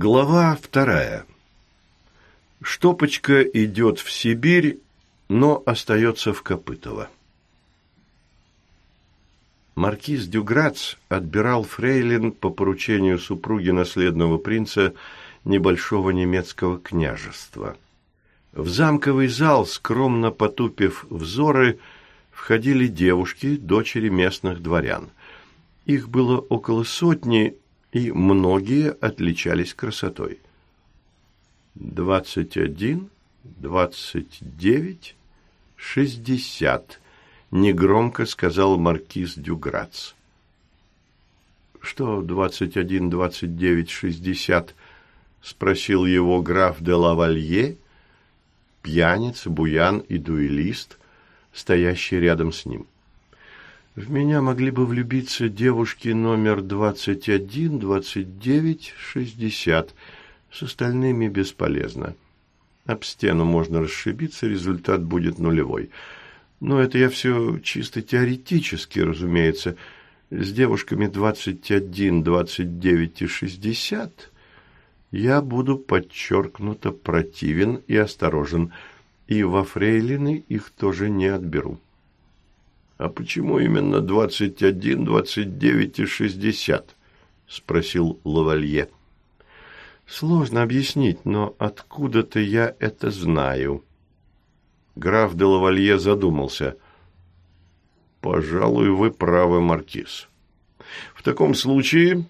Глава вторая. Штопочка идет в Сибирь, но остается в Копытово. Маркиз Дюграц отбирал фрейлин по поручению супруги наследного принца небольшого немецкого княжества. В замковый зал, скромно потупив взоры, входили девушки, дочери местных дворян. Их было около сотни, и многие отличались красотой. «Двадцать один, двадцать девять, шестьдесят», — негромко сказал маркиз Дюграц. «Что двадцать один, двадцать девять, шестьдесят?» — спросил его граф де лавалье, пьяница, буян и дуэлист, стоящий рядом с ним. — в меня могли бы влюбиться девушки номер 21, 29, 60. С остальными бесполезно. Об стену можно расшибиться, результат будет нулевой. Но это я все чисто теоретически, разумеется. С девушками 21, 29 и 60 я буду подчеркнуто противен и осторожен, и во фрейлины их тоже не отберу. «А почему именно двадцать один, двадцать девять и шестьдесят?» – спросил Лавалье. «Сложно объяснить, но откуда-то я это знаю». Граф де Лавалье задумался. «Пожалуй, вы правы, Маркиз. В таком случае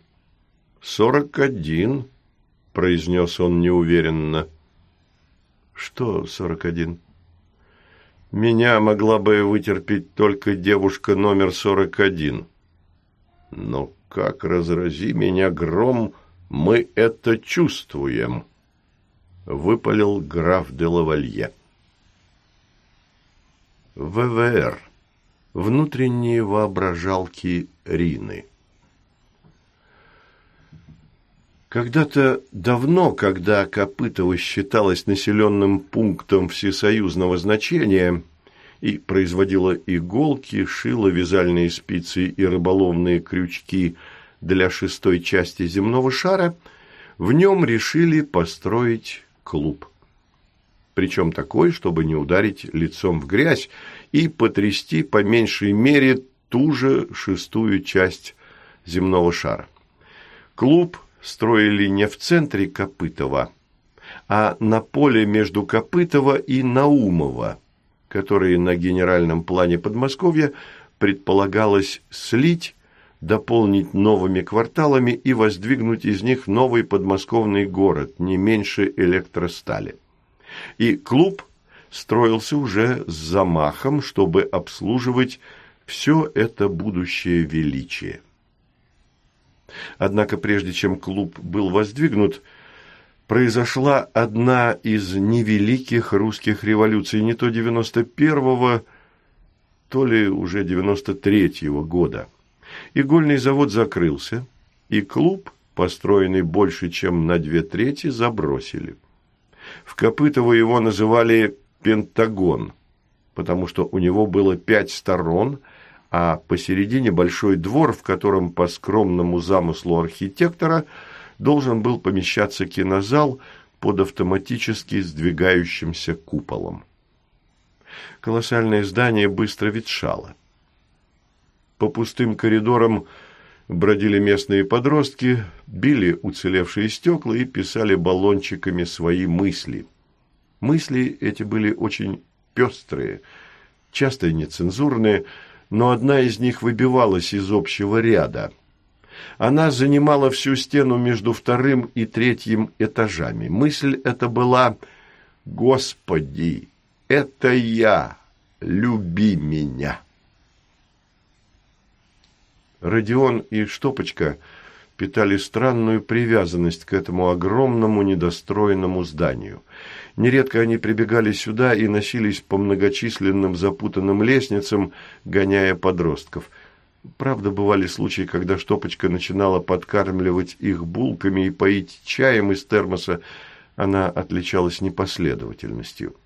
сорок один», – произнес он неуверенно. «Что сорок один?» Меня могла бы вытерпеть только девушка номер сорок один. Но как разрази меня гром, мы это чувствуем, выпалил граф де лавалье. ВВР. Внутренние воображалки Рины. Когда-то давно, когда Копытово считалось населенным пунктом всесоюзного значения и производило иголки, шило, вязальные спицы и рыболовные крючки для шестой части земного шара, в нем решили построить клуб. Причем такой, чтобы не ударить лицом в грязь и потрясти по меньшей мере ту же шестую часть земного шара. Клуб – строили не в центре Копытова, а на поле между Копытова и Наумова, которые на генеральном плане Подмосковья предполагалось слить, дополнить новыми кварталами и воздвигнуть из них новый подмосковный город, не меньше электростали. И клуб строился уже с замахом, чтобы обслуживать все это будущее величие. Однако прежде чем клуб был воздвигнут, произошла одна из невеликих русских революций, не то 91-го, то ли уже 93-го года. Игольный завод закрылся, и клуб, построенный больше, чем на две трети, забросили. В Копытово его называли «Пентагон», потому что у него было пять сторон – а посередине большой двор, в котором по скромному замыслу архитектора должен был помещаться кинозал под автоматически сдвигающимся куполом. Колоссальное здание быстро ветшало. По пустым коридорам бродили местные подростки, били уцелевшие стекла и писали баллончиками свои мысли. Мысли эти были очень пестрые, часто нецензурные, но одна из них выбивалась из общего ряда. Она занимала всю стену между вторым и третьим этажами. Мысль эта была «Господи, это я, люби меня». Родион и Штопочка питали странную привязанность к этому огромному недостроенному зданию. Нередко они прибегали сюда и носились по многочисленным запутанным лестницам, гоняя подростков. Правда, бывали случаи, когда Штопочка начинала подкармливать их булками и поить чаем из термоса. Она отличалась непоследовательностью.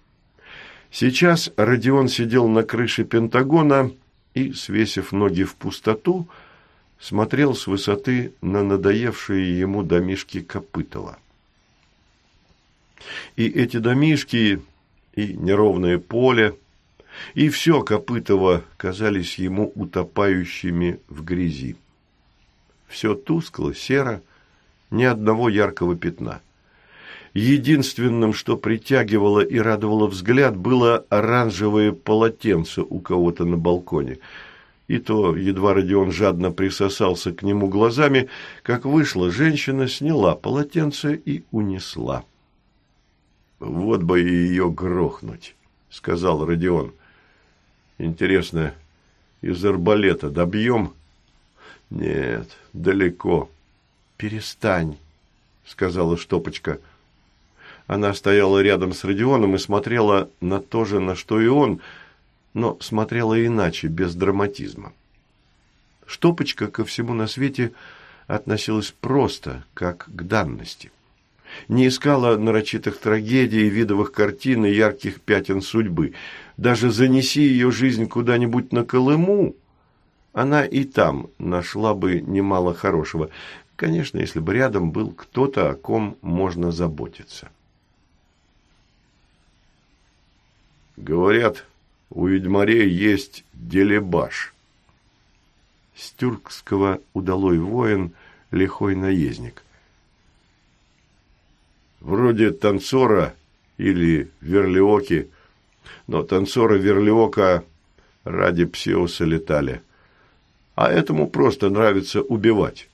Сейчас Родион сидел на крыше Пентагона и, свесив ноги в пустоту, смотрел с высоты на надоевшие ему домишки Копытова. И эти домишки, и неровное поле, и все Копытово казались ему утопающими в грязи. Все тускло, серо, ни одного яркого пятна. Единственным, что притягивало и радовало взгляд, было оранжевое полотенце у кого-то на балконе. И то, едва Родион жадно присосался к нему глазами, как вышла женщина, сняла полотенце и унесла. «Вот бы ее грохнуть», — сказал Родион. «Интересно, из арбалета добьем?» «Нет, далеко». «Перестань», — сказала Штопочка. Она стояла рядом с Родионом и смотрела на то же, на что и он, но смотрела иначе, без драматизма. Штопочка ко всему на свете относилась просто, как к данности. Не искала нарочитых трагедий, видовых картин и ярких пятен судьбы. Даже занеси ее жизнь куда-нибудь на Колыму, она и там нашла бы немало хорошего. Конечно, если бы рядом был кто-то, о ком можно заботиться. Говорят, у ведьмарей есть делебаш. С тюркского удалой воин, лихой наездник. Вроде танцора или верлиоки, но танцора верлиока ради псиоса летали. А этому просто нравится убивать.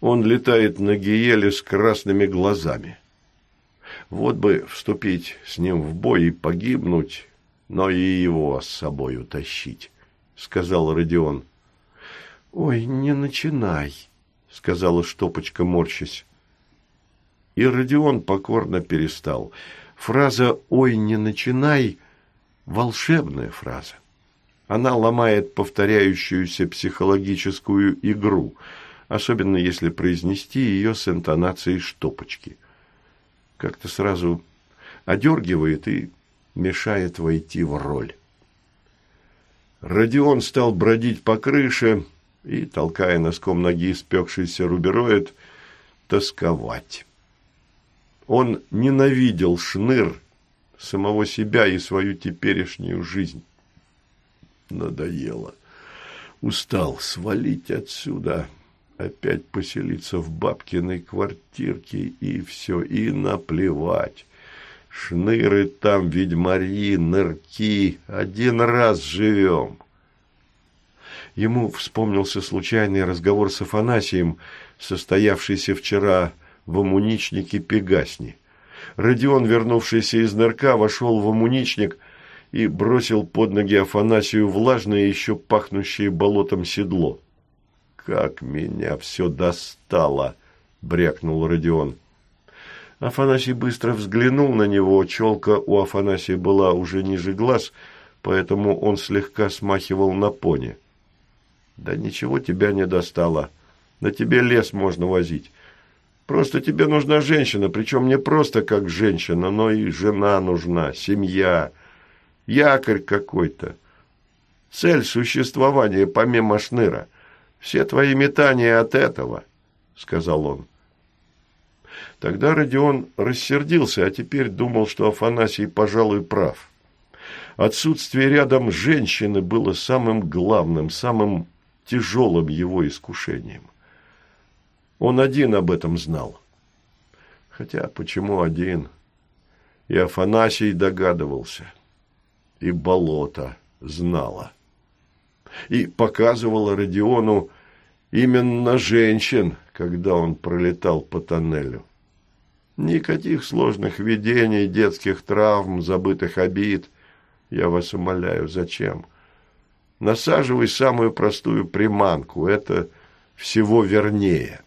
Он летает на гиеле с красными глазами. Вот бы вступить с ним в бой и погибнуть, но и его с собой утащить, — сказал Родион. — Ой, не начинай, — сказала Штопочка, морщась. И Родион покорно перестал. Фраза «Ой, не начинай» — волшебная фраза. Она ломает повторяющуюся психологическую игру, особенно если произнести ее с интонацией штопочки как-то сразу одергивает и мешает войти в роль. Родион стал бродить по крыше и, толкая носком ноги спекшийся рубероид, тосковать. Он ненавидел шныр, самого себя и свою теперешнюю жизнь. Надоело. Устал свалить отсюда опять поселиться в бабкиной квартирке и все, и наплевать. Шныры там, ведьмари, нырки, один раз живем. Ему вспомнился случайный разговор с Афанасием, состоявшийся вчера в амуничнике Пегасни. Родион, вернувшийся из нырка, вошел в амуничник и бросил под ноги Афанасию влажное, еще пахнущее болотом седло. «Как меня все достало!» – брякнул Родион. Афанасий быстро взглянул на него. Челка у Афанасия была уже ниже глаз, поэтому он слегка смахивал на пони. «Да ничего тебя не достало. На тебе лес можно возить. Просто тебе нужна женщина, причем не просто как женщина, но и жена нужна, семья, якорь какой-то. Цель существования помимо шныра. Все твои метания от этого, — сказал он. Тогда Родион рассердился, а теперь думал, что Афанасий, пожалуй, прав. Отсутствие рядом женщины было самым главным, самым тяжелым его искушением. Он один об этом знал. Хотя почему один? И Афанасий догадывался, и болото знало и показывала Родиону именно женщин, когда он пролетал по тоннелю. Никаких сложных видений, детских травм, забытых обид. Я вас умоляю, зачем? Насаживай самую простую приманку, это всего вернее.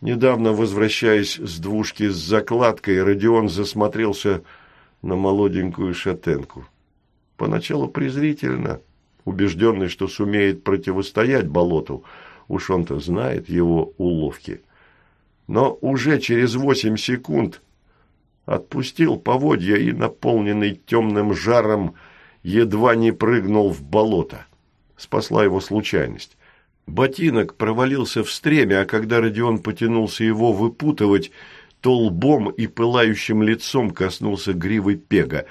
Недавно, возвращаясь с двушки с закладкой, Родион засмотрелся на молоденькую шатенку. Поначалу презрительно, убежденный, что сумеет противостоять болоту, уж он-то знает его уловки. Но уже через восемь секунд отпустил поводья и, наполненный темным жаром, едва не прыгнул в болото. Спасла его случайность. Ботинок провалился в стреме, а когда Родион потянулся его выпутывать, то лбом и пылающим лицом коснулся гривы пега,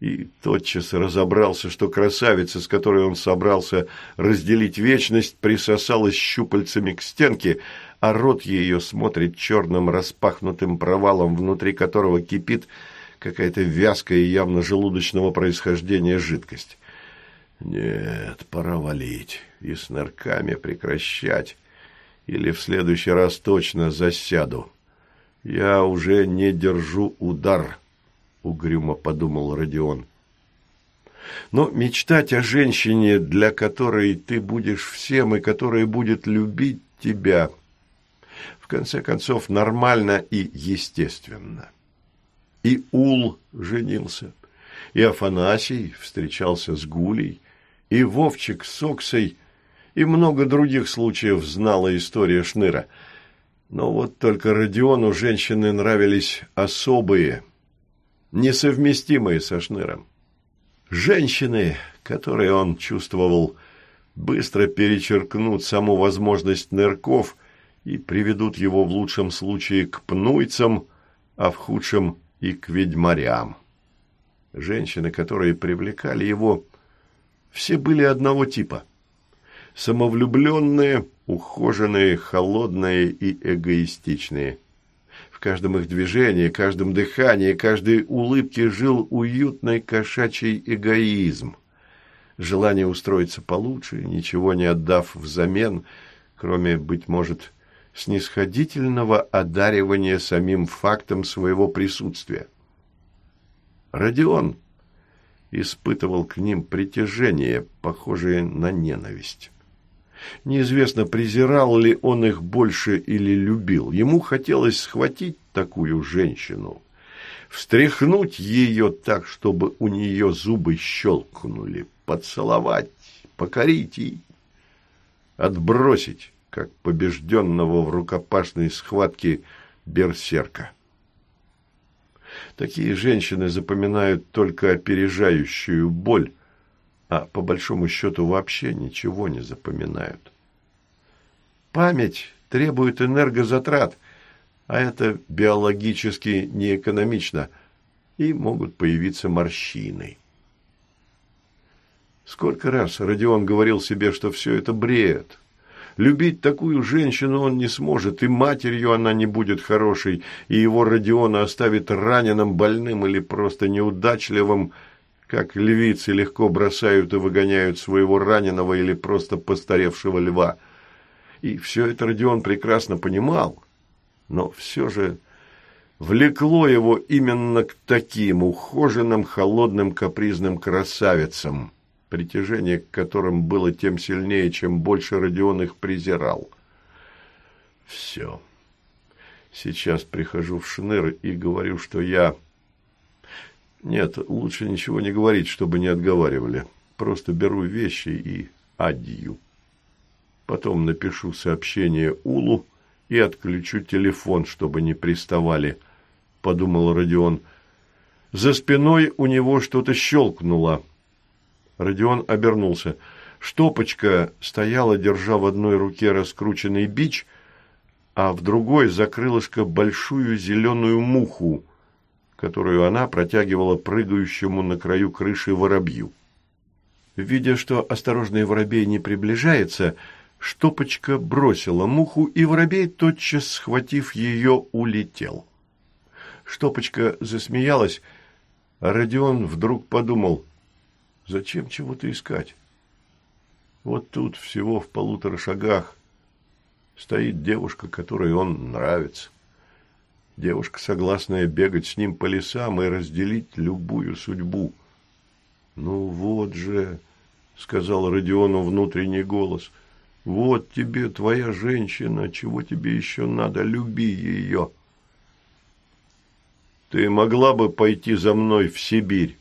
и тотчас разобрался, что красавица, с которой он собрался разделить вечность, присосалась щупальцами к стенке, а рот ее смотрит черным распахнутым провалом, внутри которого кипит какая-то вязкая и явно желудочного происхождения жидкость. Нет, пора валить и с нырками прекращать, или в следующий раз точно засяду. Я уже не держу удар, угрюмо подумал Родион. Но мечтать о женщине, для которой ты будешь всем и которая будет любить тебя, в конце концов, нормально и естественно. И Ул женился, и Афанасий встречался с Гулей, и Вовчик с Оксой, и много других случаев знала история Шныра. Но вот только Родиону женщины нравились особые, несовместимые со Шныром. Женщины, которые он чувствовал, быстро перечеркнут саму возможность нырков и приведут его в лучшем случае к пнуйцам, а в худшем и к ведьмарям. Женщины, которые привлекали его, все были одного типа. Самовлюбленные, ухоженные, холодные и эгоистичные. В каждом их движении, каждом дыхании, каждой улыбке жил уютный кошачий эгоизм. Желание устроиться получше, ничего не отдав взамен, кроме, быть может, снисходительного одаривания самим фактом своего присутствия. Родион испытывал к ним притяжение, похожее на ненависть. Неизвестно, презирал ли он их больше или любил. Ему хотелось схватить такую женщину, встряхнуть ее так, чтобы у нее зубы щелкнули, поцеловать, покорить и отбросить, как побежденного в рукопашной схватке берсерка. Такие женщины запоминают только опережающую боль, а по большому счету вообще ничего не запоминают. Память требует энергозатрат, а это биологически неэкономично, и могут появиться морщины. Сколько раз Родион говорил себе, что все это бред, Любить такую женщину он не сможет, и матерью она не будет хорошей, и его Родиона оставит раненым, больным или просто неудачливым, как львицы легко бросают и выгоняют своего раненого или просто постаревшего льва. И все это Родион прекрасно понимал, но все же влекло его именно к таким ухоженным, холодным, капризным красавицам – притяжение к которым было тем сильнее, чем больше Родион их презирал. Все. Сейчас прихожу в Шныр и говорю, что я... Нет, лучше ничего не говорить, чтобы не отговаривали. Просто беру вещи и адью. Потом напишу сообщение Улу и отключу телефон, чтобы не приставали, подумал Родион. За спиной у него что-то щелкнуло. Родион обернулся. Штопочка стояла, держа в одной руке раскрученный бич, а в другой за крылышко большую зеленую муху, которую она протягивала прыгающему на краю крыши воробью. Видя, что осторожный воробей не приближается, Штопочка бросила муху, и воробей, тотчас схватив ее, улетел. Штопочка засмеялась, а Родион вдруг подумал, Зачем чего-то искать? Вот тут, всего в полутора шагах, стоит девушка, которой он нравится. Девушка, согласная бегать с ним по лесам и разделить любую судьбу. «Ну вот же», — сказал Родиону внутренний голос, — «вот тебе твоя женщина, чего тебе еще надо, люби ее». «Ты могла бы пойти за мной в Сибирь?»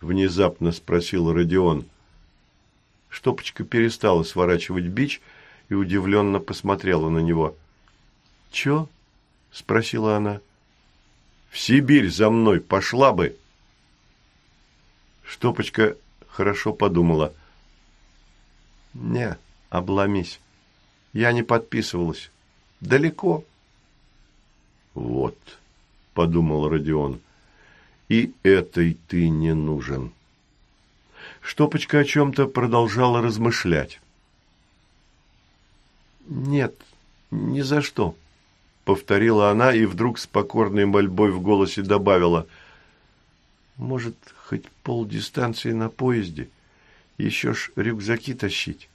внезапно спросил Родион. Штопочка перестала сворачивать бич и удивленно посмотрела на него. «Чё?» – спросила она. «В Сибирь за мной пошла бы!» Штопочка хорошо подумала. «Не, обломись. Я не подписывалась. Далеко». «Вот», – подумал Родион. «И этой ты не нужен». Штопочка о чем-то продолжала размышлять. «Нет, ни за что», — повторила она и вдруг с покорной мольбой в голосе добавила. «Может, хоть полдистанции на поезде? Еще ж рюкзаки тащить.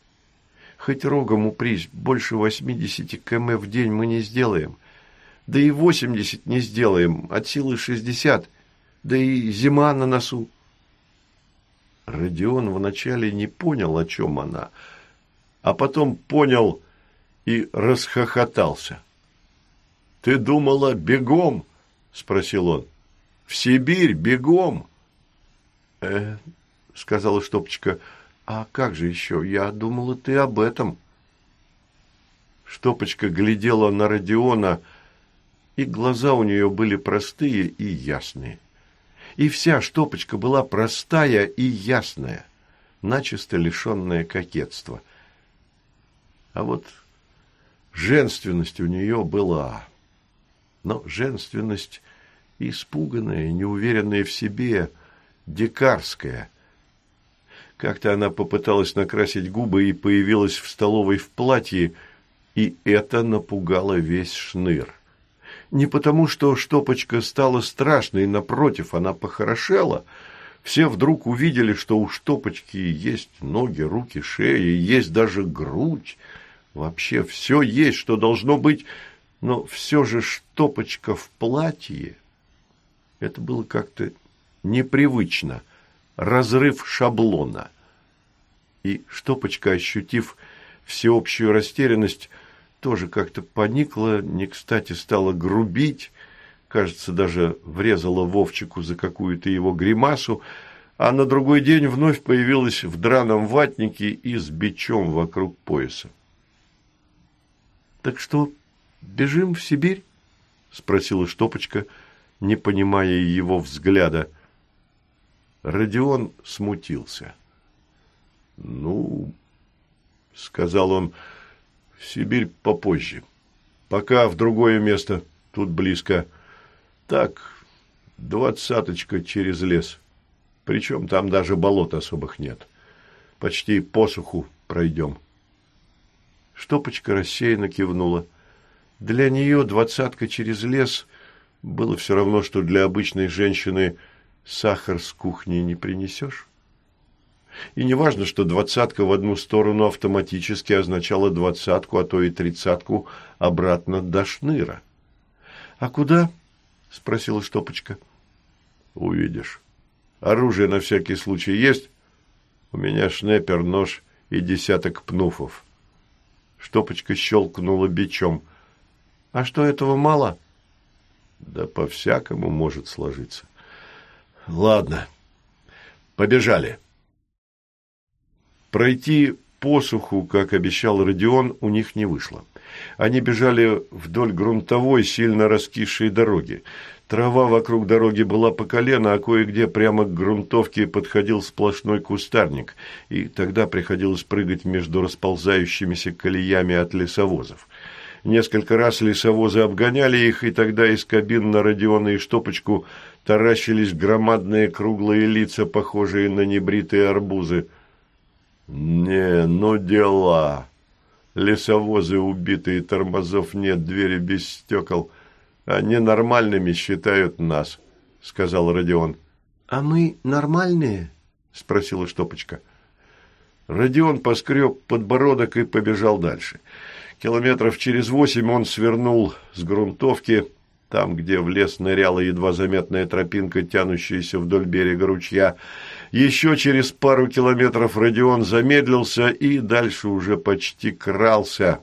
Хоть рогом упрись, больше восьмидесяти км в день мы не сделаем. Да и восемьдесят не сделаем, от силы шестьдесят. Да и зима на носу». Родион вначале не понял, о чем она, а потом понял и расхохотался. «Ты думала, бегом?» – спросил он. «В Сибирь бегом!» «Э, — сказала Штопочка, — а как же еще? Я думала, ты об этом». Штопочка глядела на Родиона, и глаза у нее были простые и ясные. И вся штопочка была простая и ясная, начисто лишенная кокетства. А вот женственность у нее была. Но женственность испуганная, неуверенная в себе, дикарская. Как-то она попыталась накрасить губы и появилась в столовой в платье, и это напугало весь шныр. Не потому, что штопочка стала страшной, напротив, она похорошела. Все вдруг увидели, что у штопочки есть ноги, руки, шея, есть даже грудь. Вообще все есть, что должно быть, но все же штопочка в платье. Это было как-то непривычно, разрыв шаблона. И штопочка, ощутив всеобщую растерянность, тоже как-то поникла, не кстати стала грубить, кажется, даже врезала Вовчику за какую-то его гримасу, а на другой день вновь появилась в драном ватнике и с бичом вокруг пояса. «Так что, бежим в Сибирь?» – спросила Штопочка, не понимая его взгляда. Родион смутился. «Ну, — сказал он, — в Сибирь попозже. Пока в другое место, тут близко. Так, двадцаточка через лес. Причем там даже болот особых нет. Почти посуху пройдем. Штопочка рассеянно кивнула. Для нее двадцатка через лес было все равно, что для обычной женщины сахар с кухни не принесешь. И не важно, что двадцатка в одну сторону автоматически означала двадцатку, а то и тридцатку обратно до шныра. «А куда?» – спросила Штопочка. «Увидишь. Оружие на всякий случай есть? У меня шнепер, нож и десяток пнуфов». Штопочка щелкнула бичом. «А что, этого мало?» «Да по-всякому может сложиться». «Ладно, побежали». Пройти посуху, как обещал Родион, у них не вышло. Они бежали вдоль грунтовой, сильно раскисшей дороги. Трава вокруг дороги была по колено, а кое-где прямо к грунтовке подходил сплошной кустарник, и тогда приходилось прыгать между расползающимися колеями от лесовозов. Несколько раз лесовозы обгоняли их, и тогда из кабин на Родиона и Штопочку таращились громадные круглые лица, похожие на небритые арбузы. Не, ну дела. Лесовозы убитые, тормозов нет, двери без стекол. Они нормальными считают нас, сказал Родион. А мы нормальные? Спросила Штопочка. Родион поскреб подбородок и побежал дальше. Километров через восемь он свернул с грунтовки, там, где в лес ныряла едва заметная тропинка, тянущаяся вдоль берега ручья, еще через пару километров Родион замедлился и дальше уже почти крался,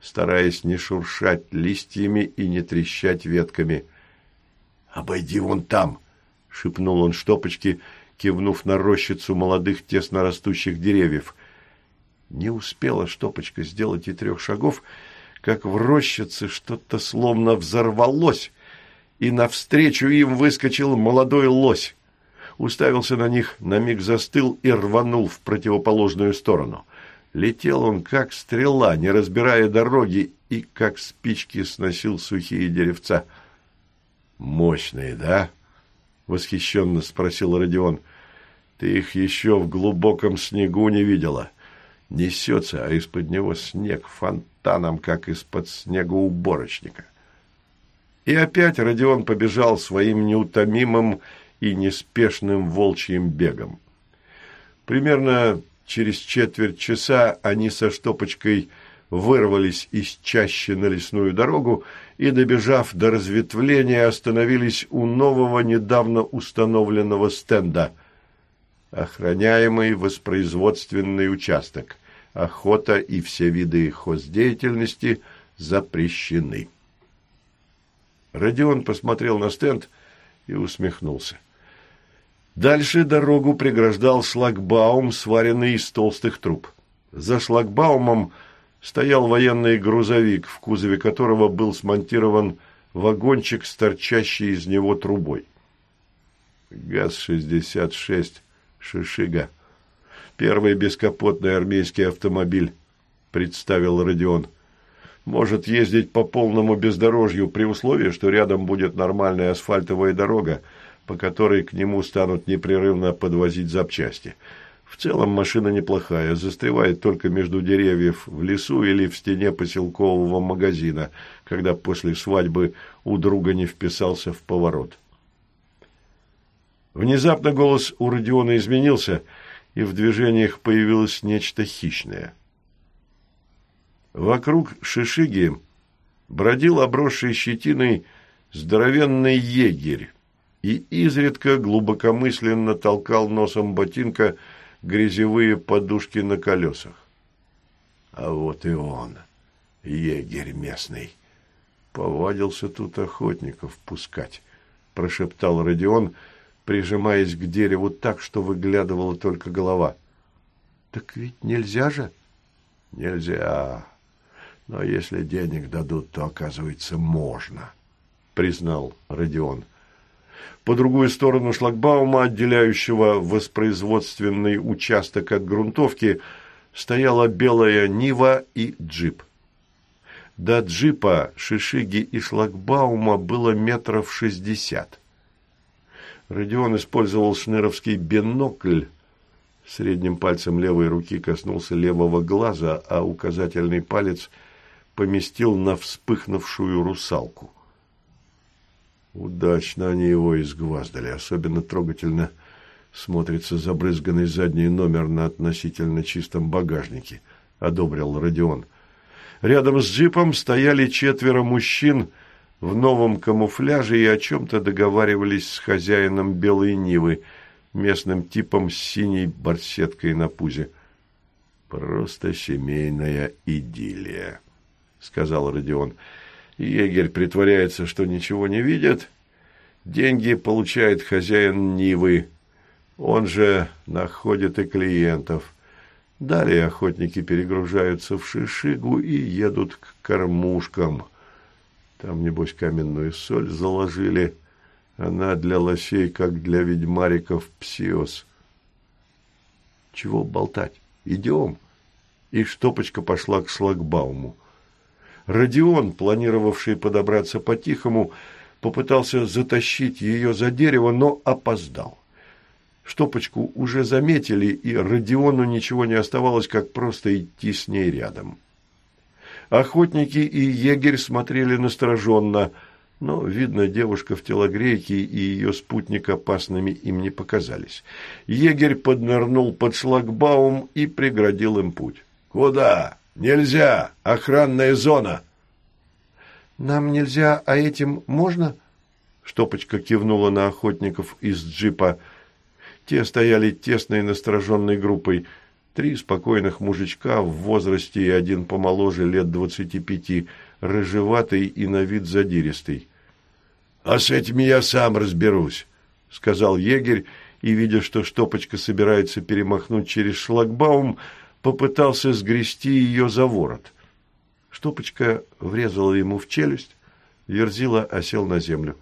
стараясь не шуршать листьями и не трещать ветками. «Обойди вон там!» — шепнул он штопочки, кивнув на рощицу молодых тесно растущих деревьев. Не успела штопочка сделать и трех шагов, как в рощице что-то словно взорвалось, и навстречу им выскочил молодой лось уставился на них, на миг застыл и рванул в противоположную сторону. Летел он, как стрела, не разбирая дороги, и как спички сносил сухие деревца. Мощные, да? Восхищенно спросил Родион. Ты их еще в глубоком снегу не видела. Несется, а из-под него снег фонтаном, как из-под снегоуборочника. И опять Родион побежал своим неутомимым и неспешным волчьим бегом. Примерно через четверть часа они со штопочкой вырвались из чащи на лесную дорогу и, добежав до разветвления, остановились у нового недавно установленного стенда. Охраняемый воспроизводственный участок. Охота и все виды хоздеятельности запрещены. Родион посмотрел на стенд и усмехнулся. Дальше дорогу преграждал шлагбаум, сваренный из толстых труб. За шлагбаумом стоял военный грузовик, в кузове которого был смонтирован вагончик с торчащей из него трубой. ГАЗ-66 «Шишига». Первый бескапотный армейский автомобиль, представил Родион. Может ездить по полному бездорожью при условии, что рядом будет нормальная асфальтовая дорога, по которой к нему станут непрерывно подвозить запчасти – в целом машина неплохая, застревает только между деревьев в лесу или в стене поселкового магазина, когда после свадьбы у друга не вписался в поворот. Внезапно голос у Родиона изменился, и в движениях появилось нечто хищное. Вокруг шишиги бродил обросший щетиной здоровенный егерь и изредка глубокомысленно толкал носом ботинка грязевые подушки на колесах. А вот и он, егерь местный. Повадился тут охотников пускать, прошептал Родион, прижимаясь к дереву так, что выглядывала только голова. Так ведь нельзя же? Нельзя. Но если денег дадут, то, оказывается, можно, признал Родион. — по другую сторону шлагбаума, отделяющего воспроизводственный участок от грунтовки, стояла белая Нива и джип. До джипа, шишиги и шлагбаума было метров шестьдесят. Родион использовал шнеровский бинокль. Средним пальцем левой руки коснулся левого глаза, а указательный палец поместил на вспыхнувшую русалку. Удачно они его изгваздали. Особенно трогательно смотрится забрызганный задний номер на относительно чистом багажнике, одобрил Родион. Рядом с джипом стояли четверо мужчин в новом камуфляже и о чем-то договаривались с хозяином белой Нивы, местным типом с синей барсеткой на пузе. «Просто семейная идиллия», — сказал Родион. Егерь притворяется, что ничего не видит. Деньги получает хозяин Нивы. Он же находит и клиентов. Далее охотники перегружаются в Шишигу и едут к кормушкам. Там, небось, каменную соль заложили. Она для лосей, как для ведьмариков, псиос. Чего болтать? Идем. И штопочка пошла к шлагбауму. Родион, планировавший подобраться по-тихому, попытался затащить ее за дерево, но опоздал. Штопочку уже заметили, и Родиону ничего не оставалось, как просто идти с ней рядом. Охотники и егерь смотрели настороженно, но, видно, девушка в телогрейке и ее спутник опасными им не показались. Егерь поднырнул под шлагбаум и преградил им путь. «Куда?» Нельзя! Охранная зона!» «Нам нельзя, а этим можно?» Штопочка кивнула на охотников из джипа. Те стояли тесной настороженной группой. Три спокойных мужичка в возрасте и один помоложе лет двадцати пяти, рыжеватый и на вид задиристый. «А с этими я сам разберусь», — сказал егерь, и, видя, что Штопочка собирается перемахнуть через шлагбаум, попытался сгрести ее за ворот. Штопочка врезала ему в челюсть, Верзила осел на землю.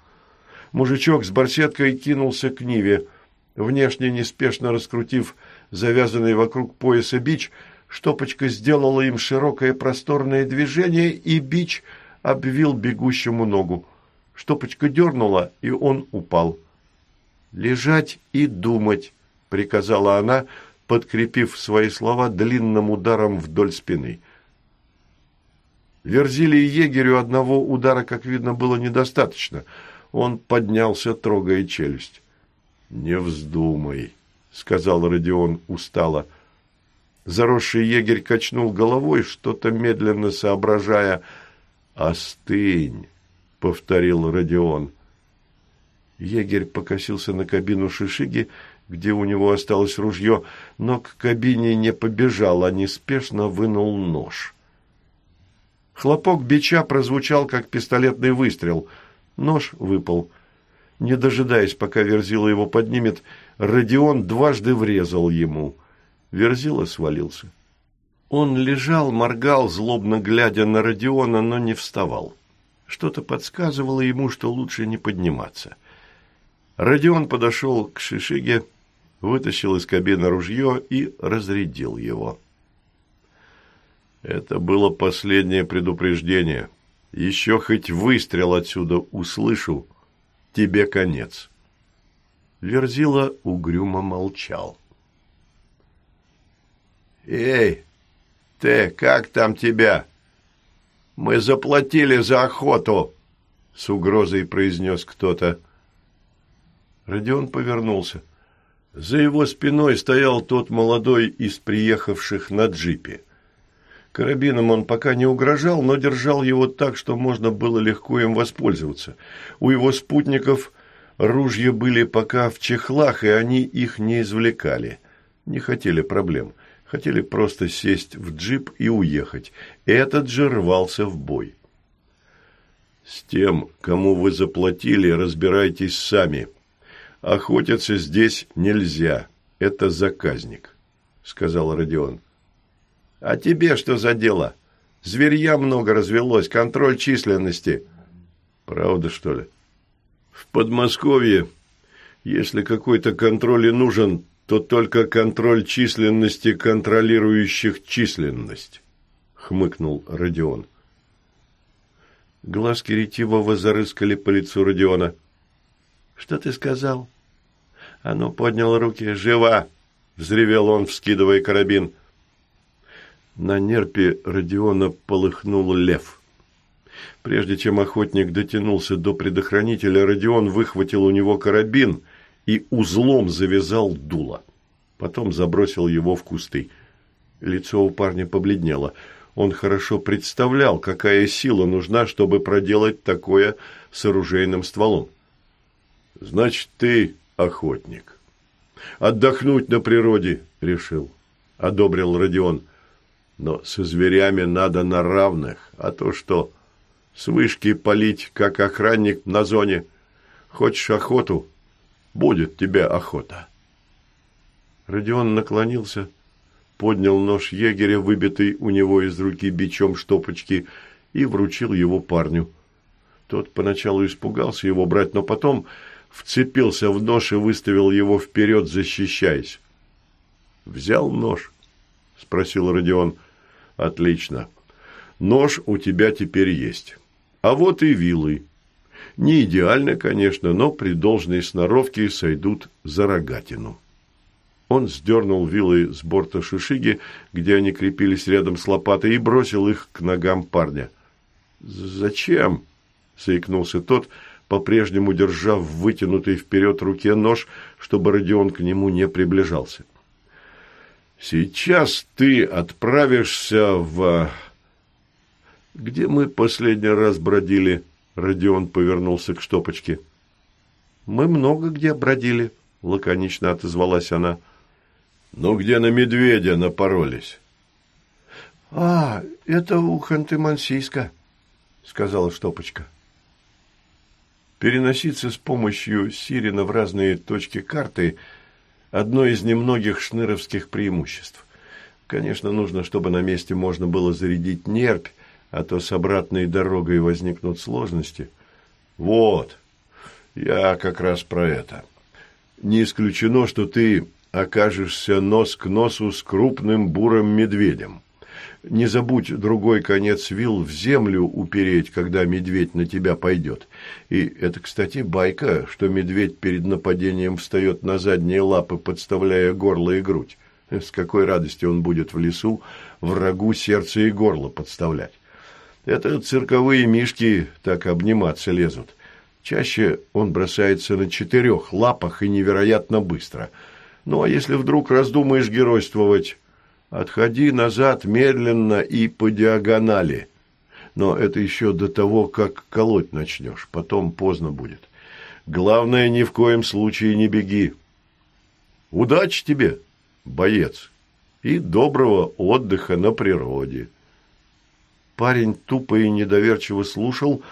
Мужичок с барсеткой кинулся к Ниве. Внешне неспешно раскрутив завязанный вокруг пояса бич, Штопочка сделала им широкое просторное движение, и бич обвил бегущему ногу. Штопочка дернула, и он упал. «Лежать и думать», — приказала она, подкрепив свои слова длинным ударом вдоль спины. Верзили и егерю одного удара, как видно, было недостаточно. Он поднялся, трогая челюсть. «Не вздумай», — сказал Родион устало. Заросший егерь качнул головой, что-то медленно соображая. «Остынь», — повторил Родион. Егерь покосился на кабину Шишиги, где у него осталось ружье, но к кабине не побежал, а неспешно вынул нож. Хлопок бича прозвучал, как пистолетный выстрел. Нож выпал. Не дожидаясь, пока Верзила его поднимет, Родион дважды врезал ему. Верзила свалился. Он лежал, моргал, злобно глядя на Родиона, но не вставал. Что-то подсказывало ему, что лучше не подниматься. Родион подошел к Шишиге, вытащил из кабины ружье и разрядил его. Это было последнее предупреждение. Еще хоть выстрел отсюда услышу, тебе конец. Верзила угрюмо молчал. «Эй, ты, как там тебя? Мы заплатили за охоту!» С угрозой произнес кто-то. Родион повернулся. За его спиной стоял тот молодой из приехавших на джипе. Карабином он пока не угрожал, но держал его так, что можно было легко им воспользоваться. У его спутников ружья были пока в чехлах, и они их не извлекали. Не хотели проблем. Хотели просто сесть в джип и уехать. Этот же рвался в бой. «С тем, кому вы заплатили, разбирайтесь сами», Охотиться здесь нельзя. Это заказник, сказал Родион. А тебе что за дело? Зверья много развелось, контроль численности. Правда, что ли? В Подмосковье, если какой-то контроль и нужен, то только контроль численности контролирующих численность, хмыкнул Родион. Глазки ретивого зарыскали по лицу Родиона. Что ты сказал? А ну, поднял руки. «Жива!» — взревел он, вскидывая карабин. На нерпе Родиона полыхнул лев. Прежде чем охотник дотянулся до предохранителя, Родион выхватил у него карабин и узлом завязал дуло. Потом забросил его в кусты. Лицо у парня побледнело. Он хорошо представлял, какая сила нужна, чтобы проделать такое с оружейным стволом. «Значит, ты охотник. Отдохнуть на природе решил, одобрил Родион. Но со зверями надо на равных, а то что, с вышки полить, как охранник на зоне. Хочешь охоту? Будет тебе охота. Родион наклонился, поднял нож егеря, выбитый у него из руки бичом штопочки, и вручил его парню. Тот поначалу испугался его брать, но потом вцепился в нож и выставил его вперед, защищаясь. «Взял нож?» – спросил Родион. «Отлично. Нож у тебя теперь есть. А вот и вилы. Не идеально, конечно, но при должной сноровке сойдут за рогатину». Он сдернул вилы с борта шишиги, где они крепились рядом с лопатой, и бросил их к ногам парня. «Зачем?» – заикнулся тот – по-прежнему держа в вытянутой вперед руке нож, чтобы Родион к нему не приближался. «Сейчас ты отправишься в...» «Где мы последний раз бродили?» Родион повернулся к штопочке. «Мы много где бродили», — лаконично отозвалась она. «Ну, где на медведя напоролись?» «А, это у Ханты-Мансийска», — сказала штопочка. Переноситься с помощью Сирина в разные точки карты – одно из немногих шныровских преимуществ. Конечно, нужно, чтобы на месте можно было зарядить нерпь, а то с обратной дорогой возникнут сложности. Вот, я как раз про это. Не исключено, что ты окажешься нос к носу с крупным бурым медведем. Не забудь другой конец вил в землю упереть, когда медведь на тебя пойдет. И это, кстати, байка, что медведь перед нападением встает на задние лапы, подставляя горло и грудь. С какой радостью он будет в лесу врагу сердце и горло подставлять. Это цирковые мишки так обниматься лезут. Чаще он бросается на четырех лапах и невероятно быстро. Ну, а если вдруг раздумаешь геройствовать, Отходи назад медленно и по диагонали. Но это еще до того, как колоть начнешь. Потом поздно будет. Главное, ни в коем случае не беги. Удачи тебе, боец, и доброго отдыха на природе. Парень тупо и недоверчиво слушал,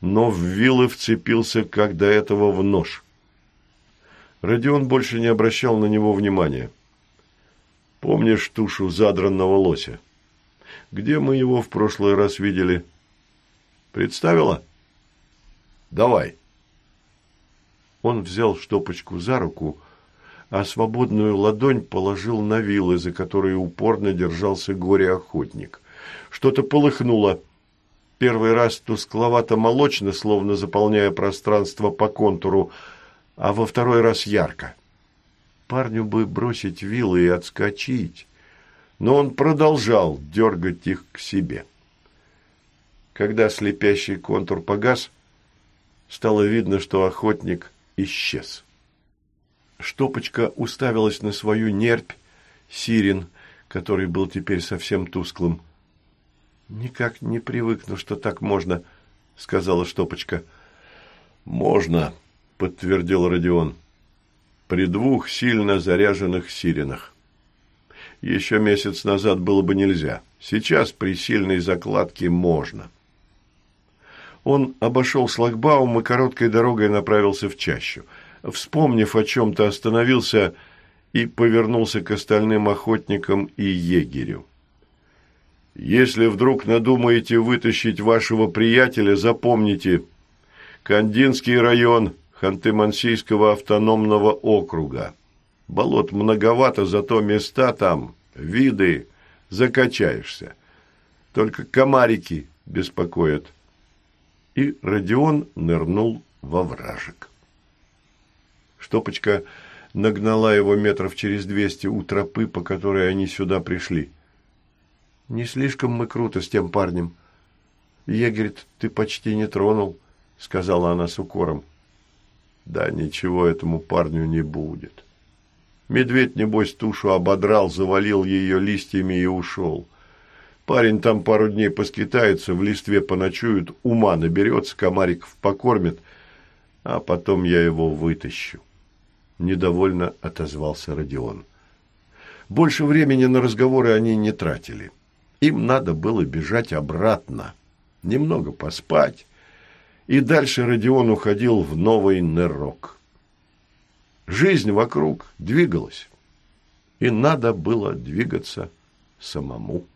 но в вилы вцепился, как до этого, в нож. Родион больше не обращал на него внимания. Помнишь тушу задранного лося? Где мы его в прошлый раз видели? Представила? Давай. Он взял штопочку за руку, а свободную ладонь положил на вилы, за которые упорно держался горе-охотник. Что-то полыхнуло. Первый раз тускловато-молочно, словно заполняя пространство по контуру, а во второй раз ярко. Парню бы бросить вилы и отскочить, но он продолжал дергать их к себе. Когда слепящий контур погас, стало видно, что охотник исчез. Штопочка уставилась на свою нерпь, сирен, который был теперь совсем тусклым. «Никак не привыкну, что так можно», — сказала Штопочка. «Можно», — подтвердил Родион при двух сильно заряженных сиренах. Еще месяц назад было бы нельзя. Сейчас при сильной закладке можно. Он обошел шлагбаум и короткой дорогой направился в чащу. Вспомнив о чем-то, остановился и повернулся к остальным охотникам и егерю. «Если вдруг надумаете вытащить вашего приятеля, запомните, Кандинский район Ханты-Мансийского автономного округа. Болот многовато, зато места там, виды, закачаешься. Только комарики беспокоят. И Родион нырнул во вражек. Штопочка нагнала его метров через двести у тропы, по которой они сюда пришли. «Не слишком мы круто с тем парнем. Егерь, ты почти не тронул», — сказала она с укором. Да ничего этому парню не будет. Медведь, небось, тушу ободрал, завалил ее листьями и ушел. Парень там пару дней поскитается, в листве поночует, ума наберется, комариков покормит, а потом я его вытащу. Недовольно отозвался Родион. Больше времени на разговоры они не тратили. Им надо было бежать обратно, немного поспать, и дальше Родион уходил в новый нырок. Жизнь вокруг двигалась, и надо было двигаться самому.